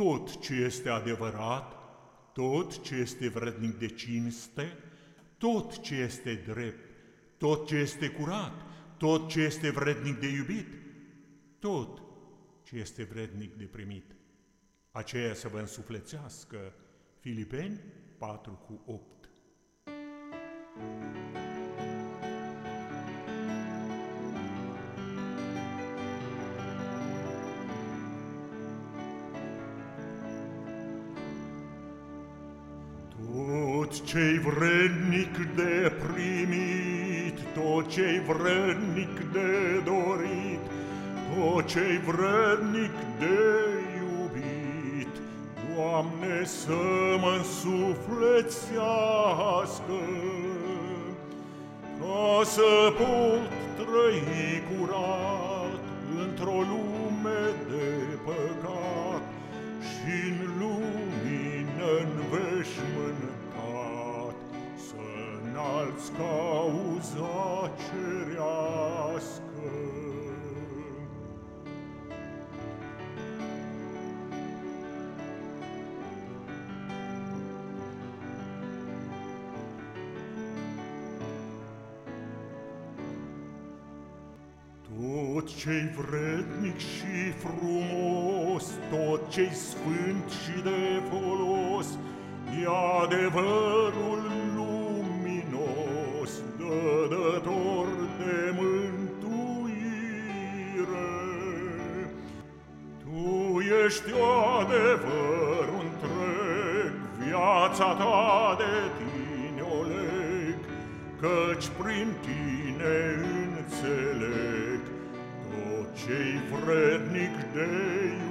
tot ce este adevărat, tot ce este vrednic de cinste, tot ce este drept, tot ce este curat, tot ce este vrednic de iubit, tot ce este vrednic de primit. Aceea să vă însuflețească Filipeni 4 cu 8. Tot ce-i vrednic de primit, tot ce-i vrednic de dorit, tot ce-i vrednic de iubit, Doamne, să mă însuflețească, ca să pot trăi curat într-o lume de păcat înalți cauza cerească. Tot ce-i vrednic și frumos, tot ce-i sfânt și de folos, E adevărul ești adevăr întreg, viața ta de tine o leg, Căci prin tine înțeleg tot ce-i vrednic de iubire.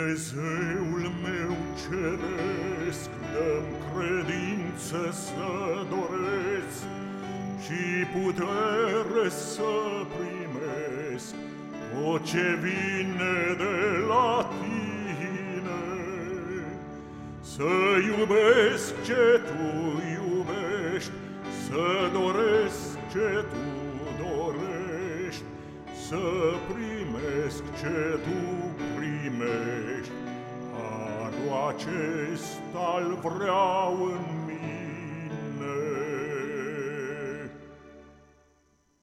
Dumnezeul meu ceresc, dăm credință să doresc și putere să primesc tot ce vine de la tine. Să iubesc ce tu iubești, să doresc ce tu dorești, să primesc ce tu primești. Harul acesta-l vreau în